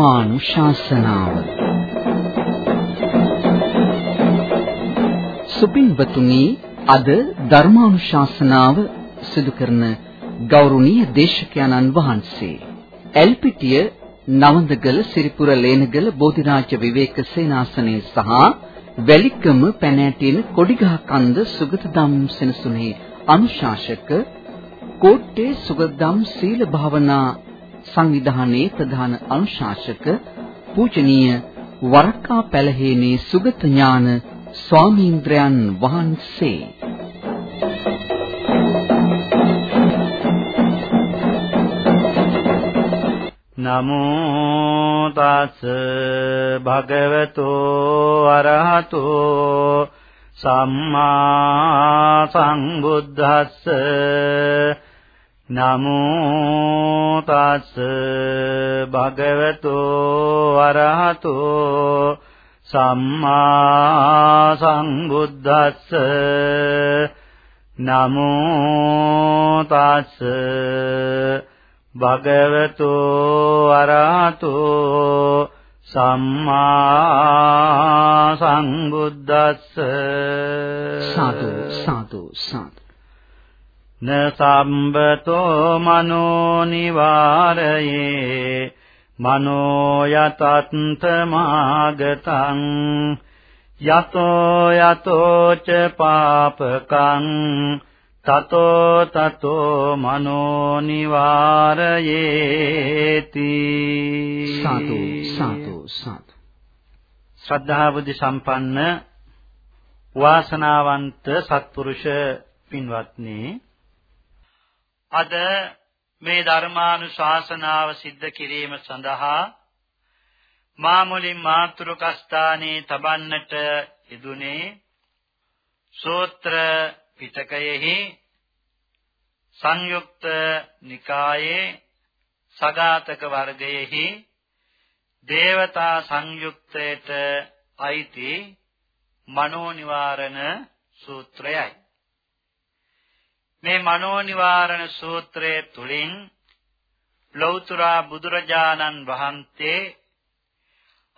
ධර්මානුශාසනාව. සුපින්වතුනි අද ධර්මානුශාසනාව සිදු කරන ගෞරවනීය දේශකයන්න් වහන්සේ එල්පිටිය නවන්දගල සිරිපුර ලේනගල බෝධිරාජ විවේක සේනාසනයේ සහ වැලිකම පැනෑටින කොඩිගහ කන්ද සුගතදම් සෙනසුනේ අනුශාසක කෝට්ටේ සුගතදම් සීල භාවනා සංවිධානයේ ප්‍රධාන අනුශාසක පූජනීය වරක්කා පැලහේනේ සුගත ඥාන ස්වාමීන්ද්‍රයන් වහන්සේ. නමෝ තස් භගවතෝ අරහතෝ සම්මා සංබුද්දස්ස නමෝ තස් භගවතෝ අරහතෝ සම්මා සංබුද්දස්ස නමෝ තස් භගවතෝ අරහතෝ සම්මා සංබුද්දස්ස සාදු සාදු සාදු. න සම්බතෝ මනෝ නිවාරයේ මනෝ යතත්ත මාගතං යතෝ යතෝ ච පාපකං තතෝ තතෝ මනෝ නිවාරයේති සාදු සාදු සාදු ශ්‍රද්ධා බුද්ධ සම්පන්න වාසනාවන්ත සත්පුරුෂ පින්වත්නි අද මේ ධර්මානුශාසනාව සිද්ධ කිරීම සඳහා මා මුලින් මාතුරුකස්ථානයේ තබන්නට යෙදුනේ සූත්‍ර පිටකයෙහි සංයුක්ත නිකායේ සගාතක වර්ගයෙහි දේවතා සංයුක්තයට අයිති මනෝ නිවාරණ සූත්‍රයයි. මේ මනෝ නිවාරණ සූත්‍රයේ තුලින් ලෞතර බුදුරජාණන් වහන්සේ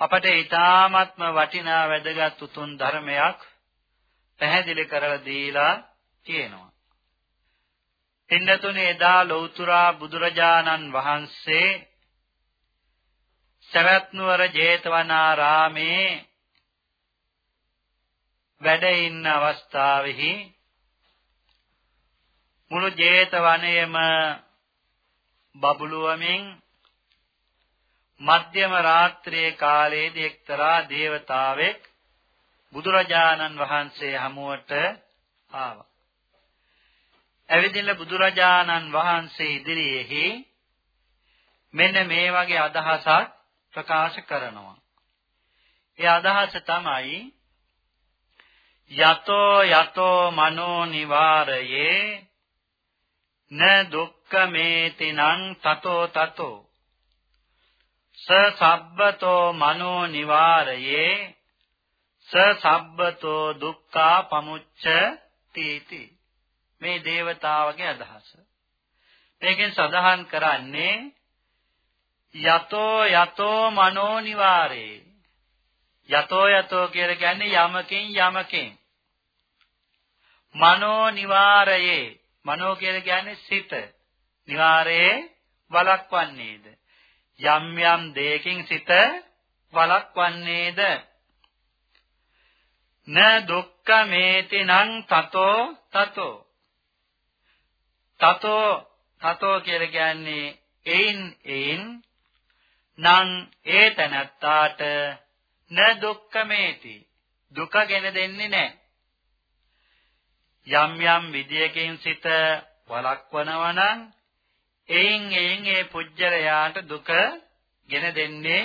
අපට ඊ타ත්ම වටිනා වැදගත් උතුම් ධර්මයක් පැහැදිලි කරලා දීලා තියෙනවා. පින්නතුනේ එදා ලෞතර බුදුරජාණන් වහන්සේ සවැත් නුවර ජේතවනාරාමේ වැඩ ඉන්න අවස්ථාවෙහි මුළු ජේතවනයේම බබළුවමින් මධ්‍යම රාත්‍රියේ කාලයේදී එක්තරා දේවතාවෙක් බුදුරජාණන් වහන්සේ හමුවට ආවා. ඇවිදින්න බුදුරජාණන් වහන්සේ ඉදිරියේහි මෙන්න මේ වගේ අදහසක් ප්‍රකාශ කරනවා. ඒ අදහස තමයි යතෝ යතෝ මනෝ නිවාරයේ න දුක්ඛමේති නං තතෝ තතෝ. ස සබ්බතෝ මනෝ නිවාරයේ ස සබ්බතෝ දුක්ඛා පමුච්ච තීති මේ దేవතාවගේ අදහස. මේකෙන් සඳහන් කරන්නේ යතෝ යතෝ මනෝ නිවාරේ යතෝ යතෝ කියලා කියන්නේ යමකින් යමකින්. මනෝ නිවාරයේ මනෝ කියලා කියන්නේ සිත. නිවාරයේ වලක්වන්නේද? යම් යම් දෙයකින් සිත වලක්වන්නේද? න දුක්ඛ මේති නං තතෝ තතෝ තතෝ තතෝ කියලා කියන්නේ එයින් එයින් නං ඒ තනත්තාට න දුක්ඛ මේති දුක ගෙන දෙන්නේ නැහැ යම් යම් විදියකින් සිත වළක්වනවා නම් එයින් එයින් ඒ පුජ්‍යලයාට දුක ගෙන දෙන්නේ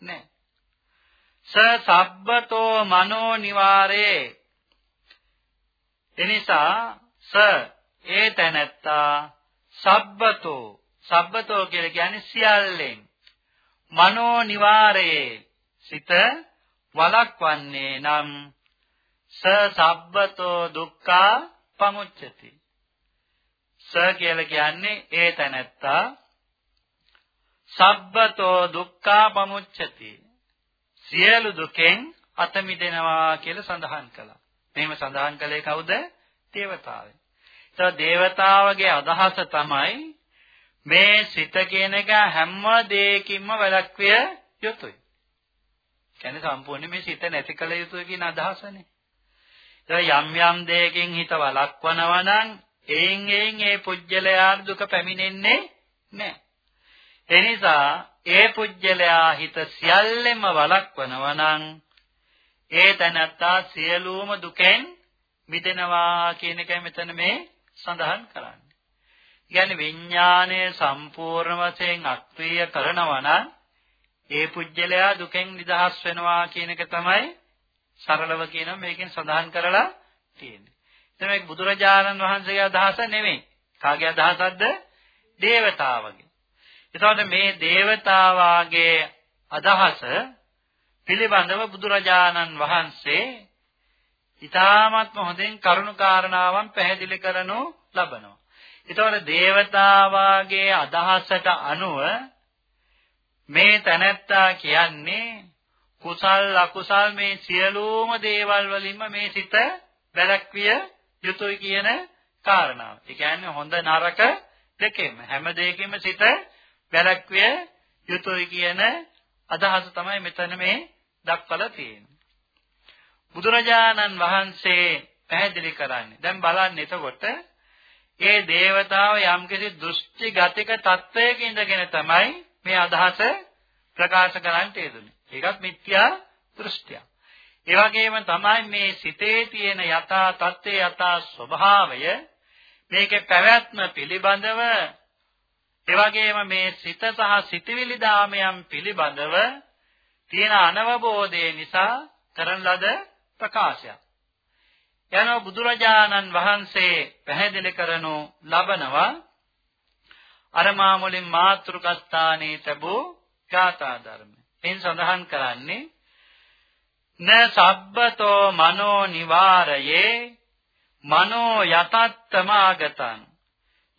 නැහැ. ස සබ්බතෝ මනෝ නිවාරේ. එනිසා ස ඒ තැනැත්තා සබ්බතෝ. සබ්බතෝ කියලා කියන්නේ සියල්ලෙන්. මනෝ නිවාරේ සිත වළක්වන්නේ නම් ස සබ්බතෝ දුක්ඛා පමුච්චති ස කියලා කියන්නේ ඒ තැනැත්තා සබ්බතෝ දුක්ඛා පමුච්ඡති. සියලු දුකෙන් අත මිදෙනවා කියලා සඳහන් කළා. මෙහෙම සඳහන් කළේ කවුද? දේවතාවය. ඒතර දේවතාවගේ අදහස තමයි මේ සිත කියන එක හැම දෙයකින්ම වැළක්විය යුතුයි. කියන්නේ සම්පූර්ණ මේ සිත නැති කළ යුතුයි කියන අදහසනේ. යම් යම් දෙයකින් හිත වළක්වනවා නම් එයින් එයින් ඒ පුජ්‍යලයා දුක පැමිණෙන්නේ නැහැ. ඒ නිසා ඒ පුජ්‍යලයා හිත සියල්ලෙම වළක්වනවා නම් ඒ තැනත්තා සියලුම දුකෙන් මිදෙනවා කියන එකයි මෙතන මේ සඳහන් කරන්නේ. කියන්නේ විඥානය සම්පූර්ණ වශයෙන් අක්‍රීය කරනවා නම් ඒ පුජ්‍යලයා දුකෙන් නිදහස් වෙනවා කියන එක තමයි සරලව කියන මේකෙන් සඳහන් කරලා තියෙන්නේ. එතන මේක බුදුරජාණන් වහන්සේගේ අදහස නෙමෙයි. කාගේ අදහසක්ද? දේවතාවගේ. එතකොට මේ දේවතාවාගේ අදහස පිළිබඳව බුදුරජාණන් වහන්සේ ඊ타ත්ම හොඳින් කරුණු කාරණාවන් පැහැදිලි කරනු ලබනවා. එතකොට දේවතාවාගේ අදහසට අනුව මේ තැනැත්තා කියන්නේ කුසල් අකුසල් මේ සියලුම දේවල් වලින්ම මේ සිත වැළැක්විය යුතුයි කියන කාරණාව. ඒ කියන්නේ හොඳ නරක දෙකෙම හැම දෙයකින්ම සිත වැළැක්විය යුතුයි කියන අදහස තමයි මෙතන මේ දක්වලා තියෙන්නේ. බුදුරජාණන් වහන්සේ පැහැදිලි කරන්නේ. දැන් බලන්න එතකොට ඒ దేవතාව යම්කිසි දෘෂ්ටි ගතික තත්වයක ඉඳගෙන තමයි මේ අදහස ප්‍රකාශ කරන්නට යෙදුනේ. ඒකත් මිත්‍යා දෘෂ්ටියක්. ඒ වගේම තමයි මේ සිතේ තියෙන යථා තත්ත්වයේ යථා ස්වභාවය මේකේ පැවැත්ම පිළිබඳව ඒ වගේම මේ සිත සහ සිතවිලි දාමයන් පිළිබඳව තියෙන අනවබෝධය නිසා කරන ලද ප්‍රකාශයක්. යන බුදුරජාණන් වහන්සේ පැහැදිලි කරනු ලබනවා අර මා මුලින් මාත්‍රිකස්ථානයේ තිබූ ගාථා ධර්ම. එයින් සඳහන් කරන්නේ න සබ්බතෝ මනෝ නිවාරයේ මනෝ යතත්තමාගතං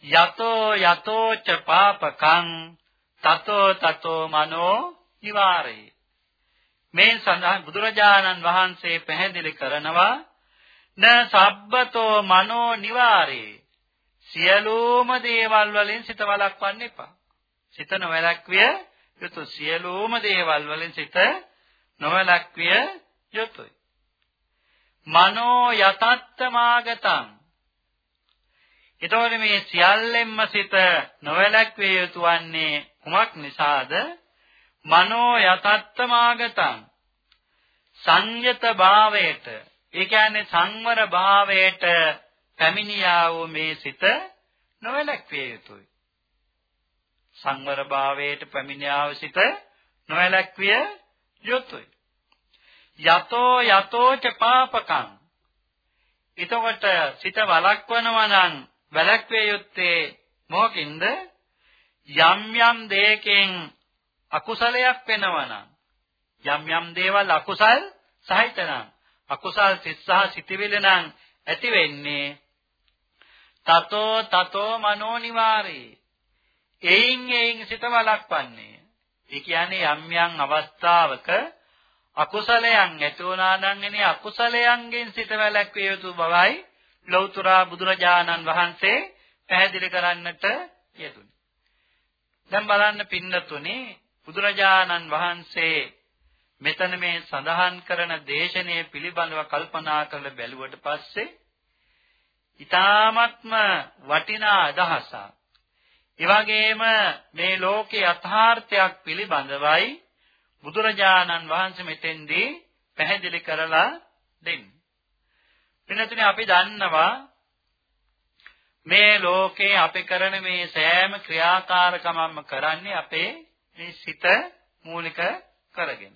යතෝ යතෝ ච පාපකං තතෝ තතෝ මනෝ නිවාරේ මේ සඳහන් බුදුරජාණන් වහන්සේ පැහැදිලි කරනවා න සබ්බතෝ මනෝ නිවාරේ සියලුම දේවල් වලින් සිත වළක්වන්න එපා. සිත නොවැළක්විය යුතු සියලුම දේවල් වලින් සිත නොවැළක්විය යුතුයි. මනෝ යතත්තමාගතං එතකොට මේ සියල්ලෙන්ම සිත නොවැළක්විය යුතු වන්නේ කුමක් නිසාද? මනෝ යතත්තමාගතං සංයත භාවයට ඒ කියන්නේ සංවර භාවයට පැමිණියා වූ මේ සිත නොවැළක්විය යුතුයි. සංවර භාවයට පැමිණියාව සිත නොවැළක්විය යුතුය. යතෝ යතෝ ච පාපකං. ඊතකොට සිත වළක්වනවා නම් වැළක්විය යුත්තේ මොකකින්ද? යම් යම් දෙයකින් අකුසලයක් වෙනවා නම් යම් යම් දේවල් අකුසල් සහිත නම් අකුසල් සිත් සහ සිටිවිල නම් ඇති වෙන්නේ තතෝ තතෝ මනෝ නිවාරේ එයින් එයින් සිත වළක්වන්නේ. ඒ කියන්නේ යම් යම් අවස්ථාවක අකුසලයන් ඇති වුණා නම් එනේ අකුසලයන්ගෙන් සිත වැළැක්විය යුතු බවයි ලෞතර බුදුරජාණන් වහන්සේ පැහැදිලි කරන්නට යෙදුනේ. දැන් බලන්න පින්නතුනේ බුදුරජාණන් වහන්සේ මෙතන මේ සඳහන් කරන දේශනාව පිළිබඳව කල්පනා කරලා බැලුවට පස්සේ ඊ타ත්ම වටිනා අදහසක් ඒ වගේම මේ ලෝකේ යථාර්ථයක් පිළිබඳවයි බුදුරජාණන් වහන්සේ මෙතෙන්දී පැහැදිලි කරලා දෙන්නේ. වෙනතුනේ අපි දන්නවා මේ ලෝකේ අපි කරන මේ සෑම ක්‍රියාකාරකමක්ම කරන්නේ අපේ මේ සිත මූලික කරගෙන.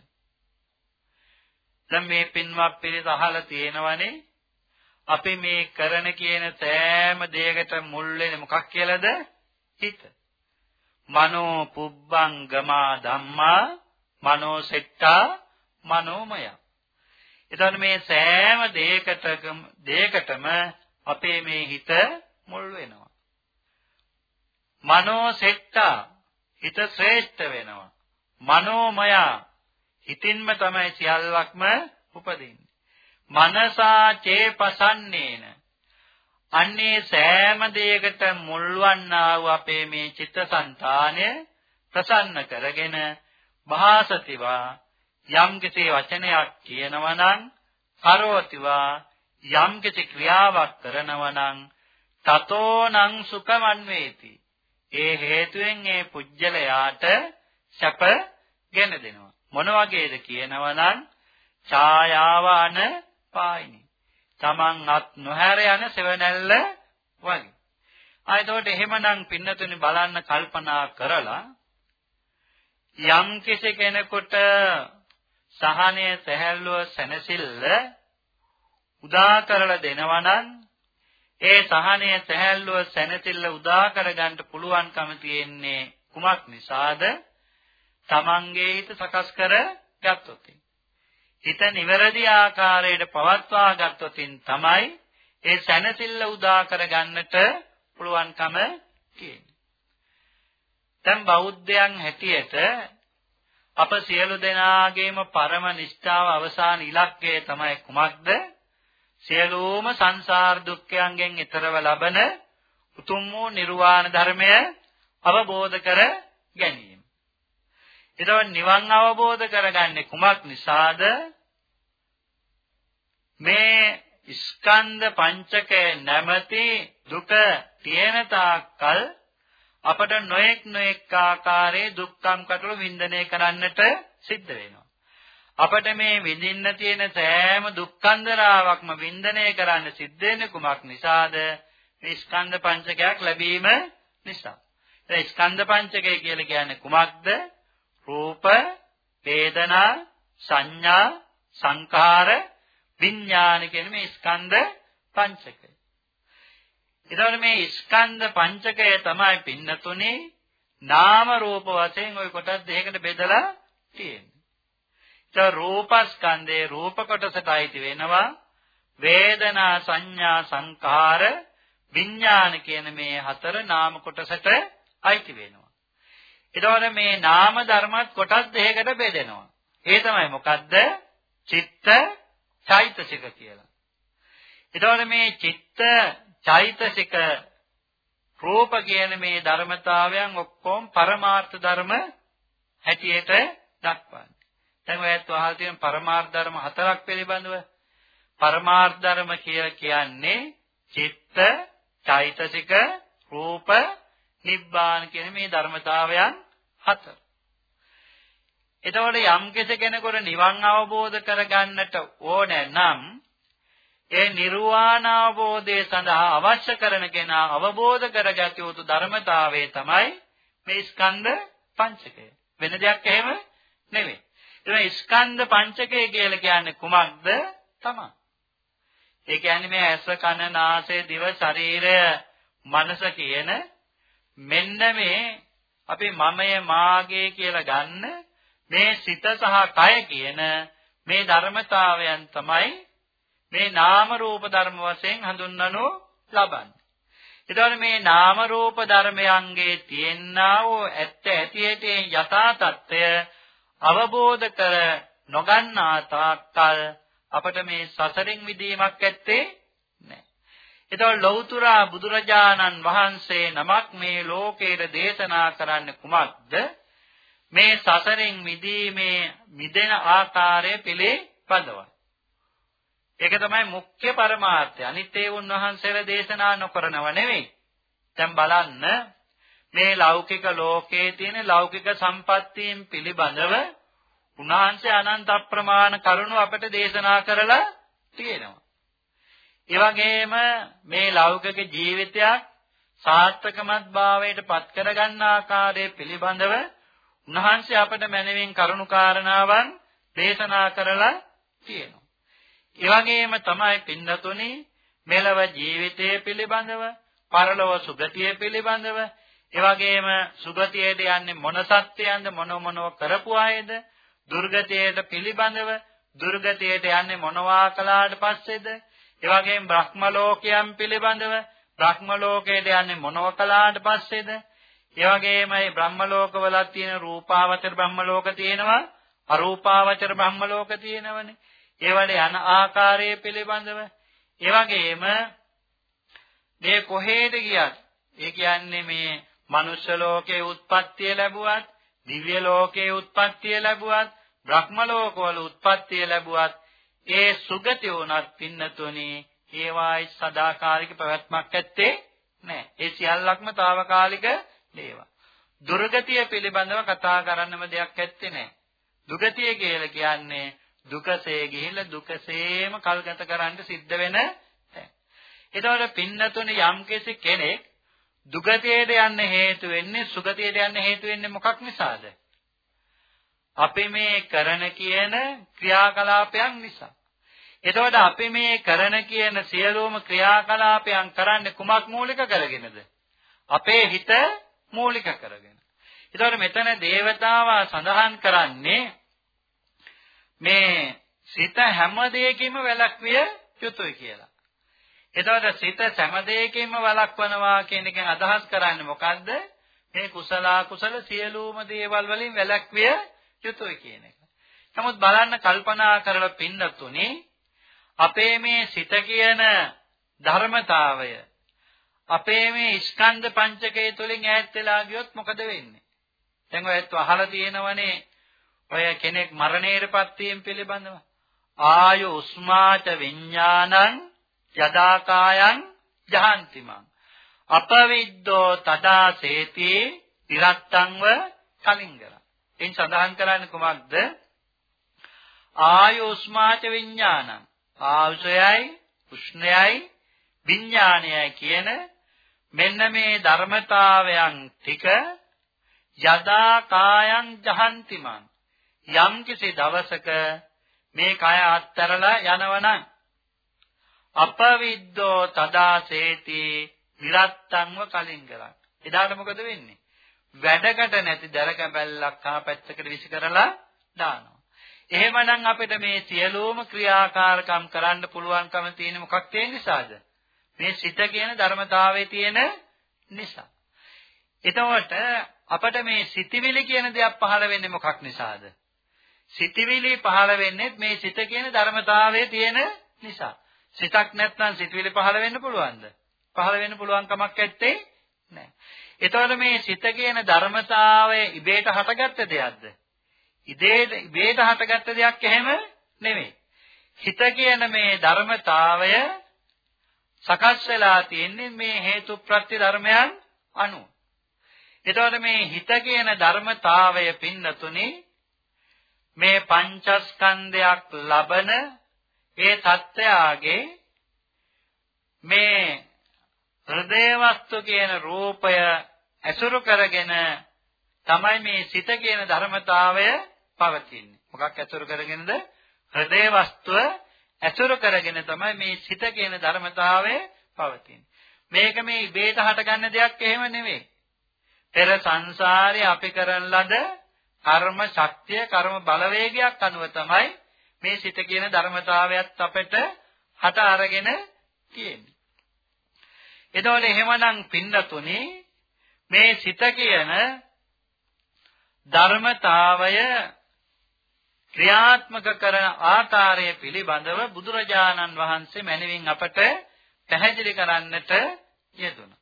දැන් මේ පින්වත් පිළිස අහලා තියෙනවනේ අපි මේ කරන කියන සෑම දෙයකට මුල් වෙන්නේ මොකක් කියලාද? හිත. මනෝ පුබ්බංගමා ධම්මා මනෝ සෙට්ටා මනෝමය. එතකොට මේ සෑම දෙයකටම දෙයකටම අපේ මේ හිත මුල් වෙනවා. මනෝ සෙට්ටා හිත ශ්‍රේෂ්ඨ වෙනවා. මනෝමය හිතින්ම තමයි සියල්ලක්ම උපදින්නේ. මනසා චේපසන්නේන අන්නේ සෑම දෙයකට මුල්වන්නා වූ අපේ මේ චිත්තසංතානය ප්‍රසන්න කරගෙන භාසතිවා යම් කිසි වචනයක් කියනවා නම් කරෝතිවා යම් කිසි ක්‍රියාවක් කරනවා නම් තතෝනං සුඛමන් වේති. ඒ හේතුවෙන් ඒ පුජ්‍යලයාට සැප ගෙන දෙනවා. මොන වගේද කියනවා නම් ඡායාව අන පායිනි තමන් අත් නොහැර යන සෙවණැල්ල වගේ. ආ එතකොට එහෙමනම් පින්නතුනි බලන්න කල්පනා කරලා යම් කෙනෙකුට සහනය සැහැල්ලුව සැනසෙල්ල උදා කරලා දෙනවා නම් ඒ සහනය සැහැල්ලුව සැනසෙල්ල උදා කරගන්න පුළුවන්කම තියෙන්නේ කුමක් නිසාද? තමන්ගේ හිත සකස් කර ගත්තොත්. හිත නිවැරදි ආකාරයට පවත්වා ගත්තොතින් තමයි ඒ සැනසෙල්ල උදා කරගන්නට පුළුවන්කම තියෙන්නේ. දැන් බෞද්ධයන් හැටියට අප සියලු දෙනාගේම පරම නිෂ්ඨාව අවසාන ඉලක්කය තමයි කුමක්ද? සියලුම සංසාර දුක්ඛයන්ගෙන් ඈතරව ලබන උතුම් වූ නිර්වාණ ධර්මය අවබෝධ කර ගැනීම. එතකොට නිවන් අවබෝධ කරගන්නේ කුමක් නිසාද? මේ ස්කන්ධ පංචකය නැමැති දුක තියෙන තාක්කල් අපට නොඑක් නොඑක් ආකාරයේ දුක්ඛම් කටළු වින්දනය කරන්නට සිද්ධ වෙනවා. අපට මේ විඳින්න තියෙන සෑම දුක්ඛන්දරාවක්ම වින්දනය කරන්න සිද්ධ වෙන්නේ කුමක් නිසාද? මේ ස්කන්ධ පංචකයක් ලැබීම නිසා. ඒ ස්කන්ධ පංචකය කියලා කියන්නේ කුමක්ද? රූප, වේදනා, සංඥා, සංකාර, විඥාන කියන මේ ස්කන්ධ පංචකය. එතකොට මේ ස්කන්ධ පංචකය තමයි පින්නතුනේ නාම රූප වශයෙන් ওই කොටස් දෙකකට බෙදලා තියෙන්නේ. ඒ රූපස්කන්ධේ රූප කොටසට අයිති වෙනවා වේදනා සංඥා සංකාර විඥාන කියන මේ හතර නාම කොටසට අයිති වෙනවා. එතකොට මේ නාම ධර්මත් කොටස් දෙකකට බෙදෙනවා. ඒ තමයි මොකද්ද? චිත්ත චෛතසික කියලා. එතකොට මේ චිත්ත චෛතසික රූප කියන මේ ධර්මතාවයන් ඔක්කොම පරමාර්ථ ධර්ම හැටියට දක්වන්නේ. දැන් ඔයත් අහලා තියෙන පරමාර්ථ ධර්ම හතරක් පිළිබඳව පරමාර්ථ ධර්ම කියලා කියන්නේ චිත්ත චෛතසික රූප නිබ්බාන කියන මේ ධර්මතාවයන් හතර. එතකොට යම් කෙනෙකුට නිවන් අවබෝධ කරගන්නට ඕනේ නම් ඒ නිර්වාණ අවබෝධය සඳහා අවශ්‍ය කරන කෙනා අවබෝධ කරගත යුතු ධර්මතාවය තමයි මේ ස්කන්ධ පංචකය. වෙන දෙයක් එහෙම නෙවෙයි. ඒ ස්කන්ධ පංචකය කියලා කියන්නේ කුමක්ද? තමයි. ඒ කියන්නේ මේ ඇස කන නාසය දිව ශරීරය මනස කියන මෙන්න මේ අපි මමය මාගේ කියලා ගන්න මේ සිත සහ කය කියන මේ ධර්මතාවයන් තමයි මේ නාම රූප ධර්ම වශයෙන් හඳුන්වනු ලබන්නේ. එතකොට මේ නාම රූප ධර්මයන්ගේ තියෙනා වූ ඇත්ත ඇති ඇති යථා තත්ත්වය අවබෝධ කර නොගන්නා තාක්කල් අපට මේ සසරින් මිදීමක් ඇත්තේ නැහැ. එතකොට ලෞතර බුදුරජාණන් වහන්සේ නමක් මේ ලෝකයට දේශනා කරන්නේ කුමක්ද? මේ සසරින් මිදීමේ මිදෙන ආකාරය පිළිපදවයි. ඒක තමයි මුඛ්‍ය පරමාර්ථය. අනිත් ඒ උන්වහන්සේලා දේශනා නොකරනව නෙවෙයි. දැන් බලන්න මේ ලෞකික ලෝකයේ තියෙන ලෞකික සම්පත්තීන් පිළිබඳව උන්වහන්සේ අනන්ත අප්‍රමාණ කරුණු අපට දේශනා කරලා තියෙනවා. ඒ වගේම මේ ලෞකික ජීවිතයක් සාර්ථකමත් භාවයට පත් කරගන්න ආකාරය පිළිබඳව උන්වහන්සේ අපට මැනවින් කරුණු කාරණාවන් දේශනා කරලා තියෙනවා. ඒ වගේම තමයි පින්නතුනි මෙලව ජීවිතය පිළිබඳව, පරලොව සුගතිය පිළිබඳව, ඒ වගේම සුගතියට යන්නේ මොන සත්‍යයන්ද මොන මොනව කරපු අයද, දුර්ගතියට පිළිබඳව, දුර්ගතියට යන්නේ මොනවා කළාට පස්සේද, ඒ වගේම බ්‍රහ්ම ලෝකයන් පිළිබඳව, බ්‍රහ්ම ලෝකයට යන්නේ මොනව කළාට පස්සේද, ඒ වගේමයි බ්‍රහ්ම ලෝකවලත් තියෙන රූපාවචර බ්‍රහ්ම ලෝක තියෙනවා අරූපාවචර බ්‍රහ්ම ලෝක තියෙනවනේ. ඒවල යන ආකාරය පිළිබඳව ඒ වගේම මේ කොහේද ගියත් ඒ කියන්නේ මේ මනුෂ්‍ය ලෝකයේ උත්පත්තිය ලැබුවත් දිව්‍ය ලෝකයේ උත්පත්තිය ලැබුවත් බ්‍රහ්ම ලෝකවල උත්පත්තිය ලැබුවත් ඒ සුගති උනත් පින්නතුනි ඒවායි සදාකාලික පැවැත්මක් ඇත්තේ නැහැ. ඒ සියල්ලක්ම తాවකාලික දේවල්. දුර්ගතිය පිළිබඳව කතා කරන්නම දෙයක් ඇත්තේ නැහැ. දුගතිය කියලා කියන්නේ දුකසේ ගිහිල්ලා දුකසේම කල්ගත කරන්න සිද්ධ වෙන තැන. එතකොට පින්නතුනේ යම්කිසි කෙනෙක් දුගතියට යන්න හේතු වෙන්නේ සුගතියට යන්න හේතු වෙන්නේ මොකක් නිසාද? අපි මේ කරන කියන ක්‍රියාකලාපයන් නිසා. එතකොට අපි මේ කරන කියන සියලුම ක්‍රියාකලාපයන් කරන්නේ කුමක් මූලික කරගෙනද? අපේ හිත මූලික කරගෙන. එතකොට මෙතන දේවතාවා සඳහන් කරන්නේ මේ සිත හැම දෙයකින්ම වැළක්විය යුතුයි කියලා. එතකොට සිත හැම දෙයකින්ම වළක්වනවා කියන එකෙන් අදහස් කරන්නේ මොකද්ද? මේ කුසල කුසල සියලුම දේවල් වලින් වැළක්විය යුතුයි කියන එක. නමුත් බලන්න කල්පනා කරලා පින්නතුනේ අපේ මේ සිත කියන ධර්මතාවය අපේ මේ ස්කන්ධ පංචකය තුලින් ඈත් වෙලා ගියොත් මොකද වෙන්නේ? දැන් ඔයත් අහලා තියෙනවනේ ඔය කෙනෙක් මරණයටපත් වීම පිළිබඳව. ආයු උස්මාච විඥානං යදාකායන් ජහන්තිමං. අපවිද්දෝ තදා සේති විරත්තංව කලින්ගර. එයින් සඳහන් කරන්නේ කුමක්ද? ආයු උස්මාච විඥානං. ආයුෂයයි උෂ්ණයයි විඥානයයි කියන මෙන්න මේ ධර්මතාවයන් ටික යදා කායං ජහන්තිමං යම් කිසි දවසක මේ කය අත්තරලා යනවනම් අපවිද්දෝ තදාසේති විරත්තංව කලින් කරා එදාට මොකද වෙන්නේ වැඩකට නැති දර කැබැල්ලක් ආ පැත්තකට විසි කරලා දානවා එහෙමනම් අපිට මේ සියලුම ක්‍රියාකාරකම් කරන්න පුළුවන්කම තියෙන මොකක් තියෙන නිසාද මේ සිත කියන ධර්මතාවයේ තියෙන නිසා. එතකොට අපට මේ සිතිවිලි කියන දෙයක් පහළ වෙන්නේ මොකක් නිසාද? සිතිවිලි පහළ වෙන්නේ මේ සිත කියන ධර්මතාවයේ තියෙන නිසා. සිතක් නැත්නම් සිතිවිලි පහළ වෙන්න පුළුවන්ද? පහළ වෙන්න පුළුවන් කමක් නැත්තේ නෑ. එතකොට මේ සිත කියන ධර්මතාවය ඉබේට හටගත්ත දෙයක්ද? ඉබේට ඉබේට හටගත්ත දෙයක් එහෙම නෙමෙයි. හිත කියන මේ ධර්මතාවය සකස් වෙලා තියෙන්නේ මේ හේතු ප්‍රත්‍ය ධර්මයන් අනුව. එතකොට මේ හිත කියන ධර්මතාවය පින්නතුනි මේ පංචස්කන්ධයක් ලබන ඒ தත්ත්වයාගේ මේ හෘදේ වස්තු කියන රූපය ඇසුරු කරගෙන තමයි මේ සිත කියන ධර්මතාවය පවතින්නේ. මොකක් ඇසුරු කරගෙනද? හෘදේ වස්තුව ඇසුරු කරගෙන තමයි මේ සිත කියන ධර්මතාවය පවතින්නේ. මේක මේ ඉබේට හටගන්න දෙයක් එහෙම නෙවෙයි. පෙර සංසාරේ අපි කරන ලද කර්ම ශක්තිය, කර්ම බලවේගයක් අනුව තමයි මේ සිත කියන ධර්මතාවයත් අපිට හට අරගෙන තියෙන්නේ. එතකොට එහෙමනම් පින්නතුනි මේ සිත කියන ධර්මතාවය ක්‍රියාත්මක කරන ආකාරය පිළිබඳව බුදුරජාණන් වහන්සේ මැනවින් අපට පැහැදිලි කරන්නට යෙදුණා.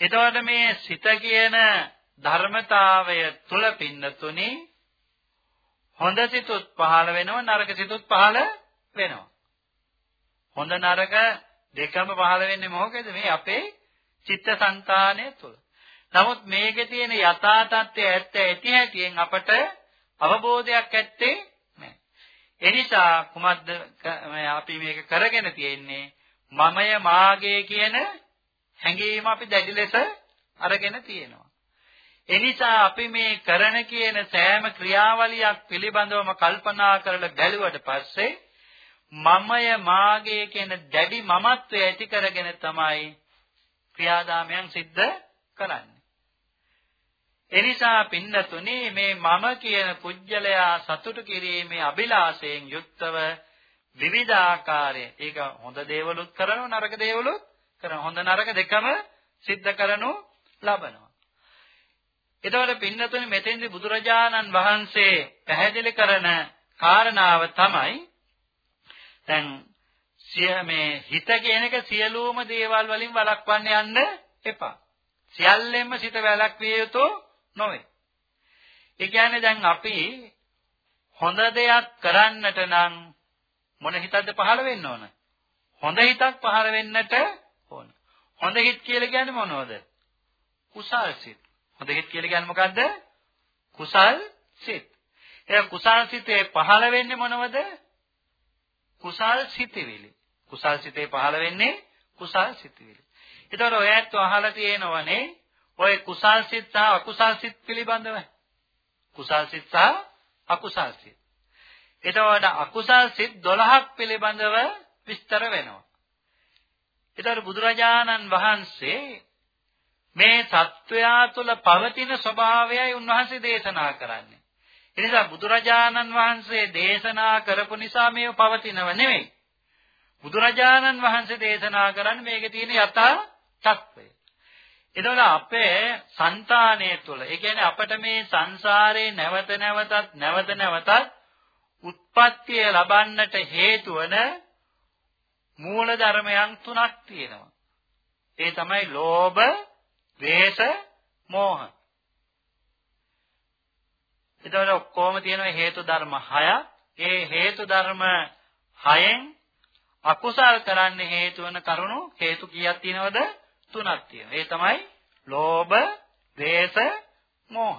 එතකොට මේ සිත කියන ධර්මතාවය තුල පින්නතුනි හොඳ සිතුත් පහළ වෙනවා නරක සිතුත් පහළ වෙනවා. හොඳ නරක දෙකම පහළ වෙන්නේ මොකද මේ අපේ චිත්තසංතානය තුල. නමුත් මේකේ තියෙන යථා තත්ත්වය ඇත්ත ඇති හැටියෙන් අපට අවබෝධයක් ඇත්තේ නැහැ. එනිසා කුමක්ද අපි මේක කරගෙන තියෙන්නේ මමය මාගේ කියන හැඟීම අපි දැඩි ලෙස අරගෙන තියෙනවා. එනිසා අපි මේ කරන කියන සෑම ක්‍රියාවලියක් පිළිබඳවම කල්පනා කරලා බැලුවට පස්සේ මමය මාගේ කියන දැඩි මමත්වය ඇති කරගෙන තමයි ක්‍රියාදාමයන් සිද්ධ කරන්නේ. එනිසා පින්නතුනි මේ මම කියන කුජලයා සතුටු කිරීමේ අභිලාෂයෙන් යුක්තව විවිධාකාරයේ ඒක හොඳ දේවලුත් කරනවා නරක දේවලුත් කරනවා හොඳ නරක දෙකම සිද්ධ කරනු ලබනවා එතකොට පින්නතුනි මෙතෙන්දි බුදුරජාණන් වහන්සේ පැහැදිලි කරන කාරණාව තමයි දැන් සිය මේ හිත කියන එක සියලුම දේවල් වලින් වළක්වන්න යන්න එපා. සියල්ලෙන්ම සිත වැළක්විය යුතු නොවේ. ඒ කියන්නේ දැන් අපි හොඳ දෙයක් කරන්නට නම් මොන හිතක්ද පහළ වෙන්න ඕන? හොඳ හිතක් පහළ වෙන්නට ඕන. හොඳ හිත කියලා කියන්නේ මොනවද? කුසල් සිත්. හොඳ හිත කියලා කියන්නේ මොකද්ද? කුසල් සිත්. ඒ කුසල් සිතේ පහළ වෙන්නේ මොනවද? කුසල් සිතවිලි. කුසල් සිතේ පහළ වෙන්නේ කුසල් සිතවිලි. ඒතකොට ඔයත් අහලා තියෙනවනේ ඔය කුසල් සිත් සහ අකුසල් සිත් පිළිබඳව. කුසල් සිත් සහ අකුසල් සිත්. එතකොට අකුසල් සිත් 12ක් පිළිබඳව විස්තර වෙනවා. ඒතර බුදුරජාණන් වහන්සේ මේ සත්වයා තුළ පවතින ස්වභාවයයි උන්වහන්සේ දේශනා කරන්නේ. ඒ නිසා බුදුරජාණන් වහන්සේ දේශනා කරපු නිසා මේව පවතිනව නෙවෙයි. බුදුරජාණන් වහන්සේ දේශනා කරන්නේ මේකේ තියෙන යථා තත්ත්වය. එතකොට අපේ సంతානය තුළ, ඒ කියන්නේ අපිට මේ සංසාරේ නැවත නැවතත් නැවත නැවතත් උත්පත්තිය ලබන්නට හේතු වන මූල ධර්මයන් තුනක් තියෙනවා. ඒ තමයි ලෝභ, ද්වේෂ, මෝහ. එතකොට ඔක්කොම තියෙනවා හේතු ධර්ම 6ක්. ඒ හේතු ධර්ම 6න් අකුසල් කරන්න හේතු වන කරුණු හේතු කීයක් තියෙනවද? තුනක් තියෙනවා. ඒ තමයි ලෝභ, ද්වේෂ, මෝහ.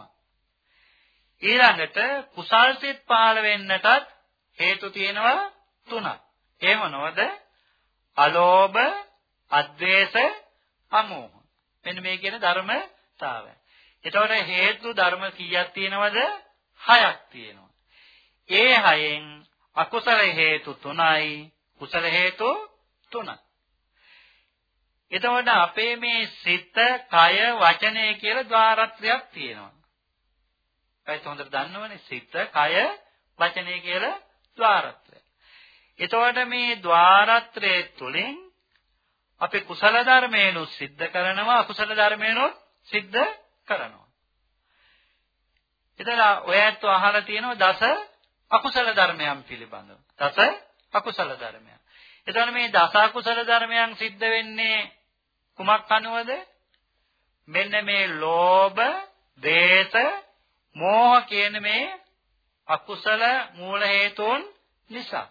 ඊළඟට කුසල් සිත් පහළ වෙන්නටත් හේතු තියෙනවා තුනක්. ඒ මොනවද? අලෝභ, අද්වේෂ, අමෝහ. මෙන්න මේ කියන ධර්මතාවය. එතකොට හේතු ධර්ම කීයක් තියෙනවද? හයක් තියෙනවා. ඒ හයෙන් අකුසල හේතු තුනයි කුසල හේතු තුනයි. එතකොට අපේ මේ සිත, කය, වචනය කියලා ద్వාරත්‍රයක් තියෙනවා. ඒත් හොඳට දන්නවනේ සිත, කය, වචනය කියලා ద్వාරත්‍රය. එතකොට මේ ద్వාරත්‍රයේ තුලින් අපි කුසල ධර්මයනොත් සිද්ධ කරනවා අකුසල ධර්මයනොත් සිද්ධ කරනවා. එතන ඔයත් අහලා තියෙනවා දස අකුසල ධර්මයන් පිළිබඳව. දස අකුසල ධර්මයන්. එතන මේ දස අකුසල ධර්මයන් සිද්ධ වෙන්නේ කුමක් අනුවද? මෙන්න මේ ලෝභ, දේශ, මෝහ කියන මේ අකුසල මූල හේතුන් නිසා.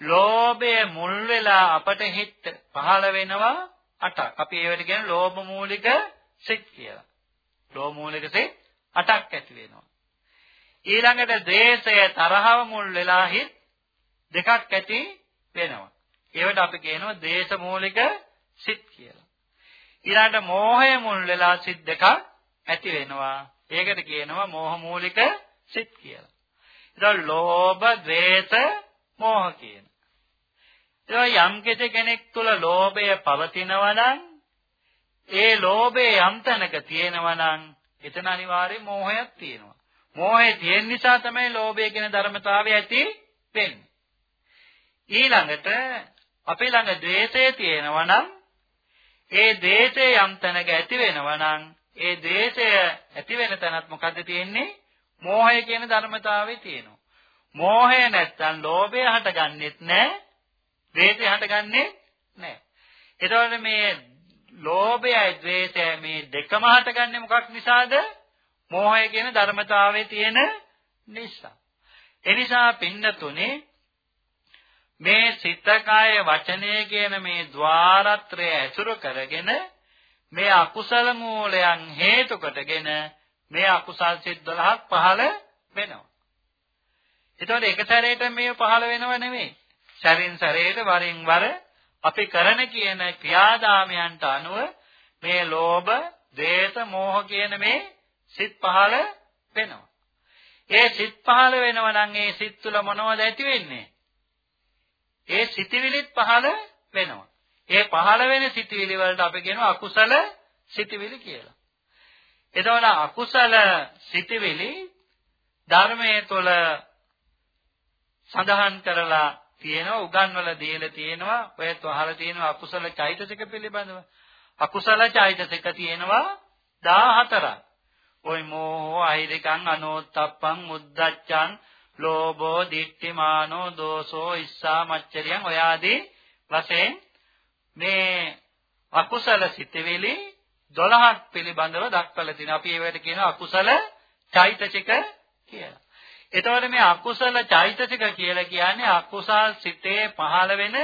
ලෝභය මුල් වෙලා අපට හිත පහළ වෙනවා අටක්. අපි ඒවට කියන්නේ ලෝභ මූලික සිත් කියලා. ලෝභ මූලික සිත් අටක් ඇති වෙනවා. ඊළඟට ද්වේෂය තරහව මුල් වෙලා හිත දෙකක් ඇති වෙනවා. ඒවට අපි කියනවා දේශ මූලික සිත් කියලා. ඊළඟට මෝහය මුල් වෙලා සිත් දෙකක් ඇති වෙනවා. ඒකට කියනවා මෝහ මූලික සිත් කියලා. ඒක ලෝභ, ද්වේෂ, මෝහ කියන. ඒ යම් කෙනෙක් තුළ ලෝභය පවතිනවා නම් ඒ ලෝභය යම් තැනක තියෙනවා නම් එතන අනිවාර්යෙන් මෝහයක් තියෙනවා. මෝහය තියෙන නිසා තමයි ලෝභය කියන ධර්මතාවය ඇති වෙන්නේ. ඊළඟට අපේ ළඟ ද්වේෂය තියෙනවා නම් ඒ ද්වේෂය යම් තැනක ඇති වෙනවා නම් ඒ ද්වේෂය ඇති වෙන තැනත් මොකද්ද තියෙන්නේ? මෝහය කියන ධර්මතාවය තියෙනවා. මෝහය නැත්තම් ලෝභය හටගන්නෙත් නැහැ. ද්වේෂය හටගන්නේ නැහැ. එතකොට මේ ලෝභයයි ද්වේෂයයි මේ දෙකම හටගන්නේ මොකක් නිසාද? මෝහය කියන ධර්මතාවයේ තියෙන නිසා. එනිසා පින්නතුනේ මේ සිත කය වචනය කියන මේ ద్వාරත්‍රය ඇසුරු කරගෙන මේ අකුසල මූලයන් හේතු කොටගෙන මේ අකුසල් සිත් 12ක් පහළ වෙනවා. එතකොට එක සැරේට මේ පහළ වෙනව නෙමෙයි. සැරින් සැරේට වරින් වර අපි කරන කියන ක්‍රියාදාමයන්ට අනුව මේ ලෝභ, දේශ, මෝහ කියන මේ සිත් පහළ වෙනවා. ඒ සිත් පහළ වෙනවා නම් ඒ සිත් තුළ මොනවද ඇති වෙන්නේ? ඒ සිතිවිලිත් පහළ වෙනවා. ඒ පහළ වෙන සිතිවිලි වලට අපි කියනවා අකුසල සිතිවිලි කියලා. එතකොට අකුසල සිතිවිලි ධර්මයේ තුළ සඳහන් කරලා තියෙනවා උගන්වලා දීලා තියෙනවා ඔයත් අහලා තියෙනවා අකුසල චෛතසික පිළිබඳව. අකුසල චෛතසික තියෙනවා 14ක්. ඔය මෝහෝ අහිරිකං අනෝත්තප්පං මුද්දච්චං ලෝභෝ දිට්ඨිමානෝ දෝසෝ ඉස්සා මච්චරියන් ඔය ආදී වශයෙන් මේ අකුසල සිතවිලි 12ක් පිළිබඳව දක්වලා තිනවා. අපි ඒවට කියනවා අකුසල චෛතසික කියලා. එතකොට මේ අකුසල චෛතසික කියලා කියන්නේ අකුසල් සිතේ පහළ වෙන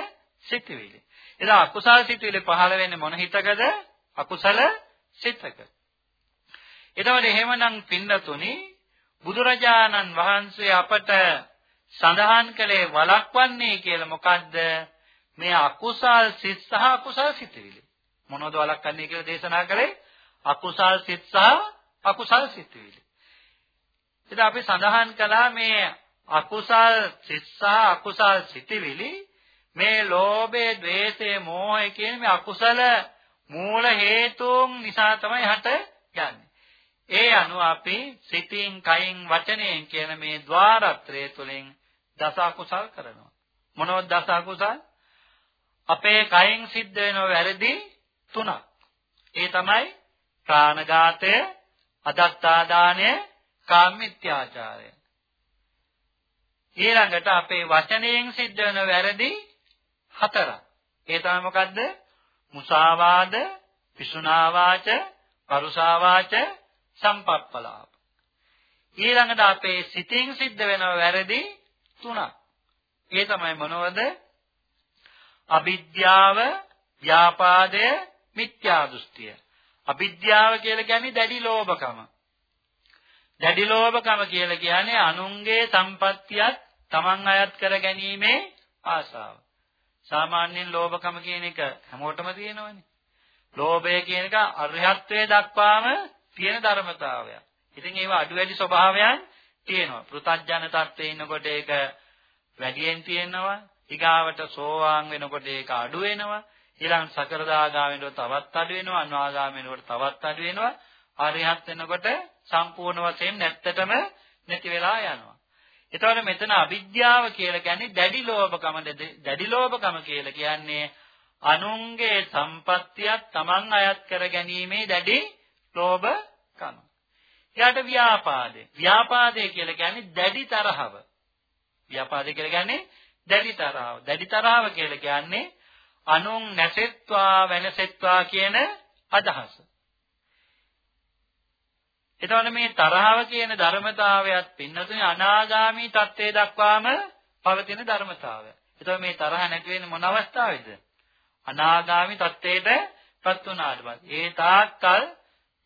සිතවිලි. එදා අකුසල් සිතවිලි පහළ වෙන්නේ මොන හිතකද? අකුසල සිතක. එතකොට එහෙමනම් පින්නතුනි බුදුරජාණන් වහන්සේ අපට සඳහන් කළේ වළක්වන්නේ කියලා මොකද්ද? මේ අකුසල් සිත් සහ අකුසල් සිතවිලි. මොනවද වළක්වන්නේ කියලා දේශනා කළේ? අකුසල් සිත් සහ අකුසල් සිතවිලි. එතකොට අපි සඳහන් කළා මේ අකුසල් සිස්සා අකුසල් සිටිවිලි මේ ලෝභය, ద్వේෂය, මෝහය කියන මේ අකුසල මූල හේතුන් නිසා තමයි හට යන්නේ. ඒ අනුව අපි සිතින්, කයින්, වචනයෙන් කියන මේ ద్వාරත්‍රය තුලින් දස අකුසල් කරනවා. මොනවද දස අකුසල්? අපේ කයින් සිද්ධ වෙන වැරදි තුනක්. ඒ තමයි ප්‍රාණඝාතය, අදත්තාදානය, කාමමිත්‍යාචාරය. ඊළඟට අපේ වචනයෙන් සිද්ධ වෙන වැරදි හතරක්. ඒ තමයි මොකද්ද? මුසාවාද, පිසුනාවාච, පරුසාවාච, සම්පප්පලාප. ඊළඟට අපේ සිතින් සිද්ධ වෙන වැරදි තුනක්. ඒ තමයි මොනවද? අවිද්‍යාව, ව්‍යාපාදය, මිත්‍යා දෘෂ්ටිය. අවිද්‍යාව කියලා කියන්නේ දැඩි ලෝභකම. දැඩි ලෝභකම කියලා කියන්නේ අනුන්ගේ සම්පත්තියත් Taman අයත් කර ගැනීමේ ආසාව. සාමාන්‍යයෙන් ලෝභකම කියන එක හැමෝටම තියෙනවනේ. ලෝභය කියන එක අරහත්ත්වයේ දක්වාම තියෙන ධර්මතාවයක්. ඉතින් ඒවා අඩු වැඩි ස්වභාවයන් තියෙනවා. පෘථජ්ජන තත්ත්වයේ ඉන්නකොට ඒක වැඩියෙන් තියෙනවා. ඊගාවට සෝවාන් වෙනකොට ඒක අඩු වෙනවා. ඊළඟ සකරදාගාමීනකොට තවත් අඩු වෙනවා. අනාගාමීනකොට තවත් අඩු වෙනවා. අරිහත් වෙනකොට සම්පූර්ණ වශයෙන් නැත්තටම නැති වෙලා යනවා. එතකොට මෙතන අවිද්‍යාව කියලා කියන්නේ දැඩි ලෝභකම දැඩි ලෝභකම කියලා කියන්නේ අනුන්ගේ සම්පත්තියක් Taman අයත් කර ගැනීමේ දැඩි ලෝභකම. ඊට ව්‍යාපාදේ. ව්‍යාපාදේ කියලා කියන්නේ දැඩි තරහව. ව්‍යාපාදේ කියලා කියන්නේ දැඩි තරහව. දැඩි තරහව කියලා කියන්නේ අනුන් නැසෙත්වා වෙනසෙත්වා කියන අදහස. එතකොට මේ තරහව කියන ධර්මතාවයත් පින්නතුනේ අනාගාමී තත්ත්වයේ දක්වාම පවතින ධර්මතාවය. එතකොට මේ තරහ නැති වෙන්නේ මොන අවස්ථාවේද? අනාගාමී තත්ත්වයට පත් වුණාට පස්සේ. ඒ තාක්කල්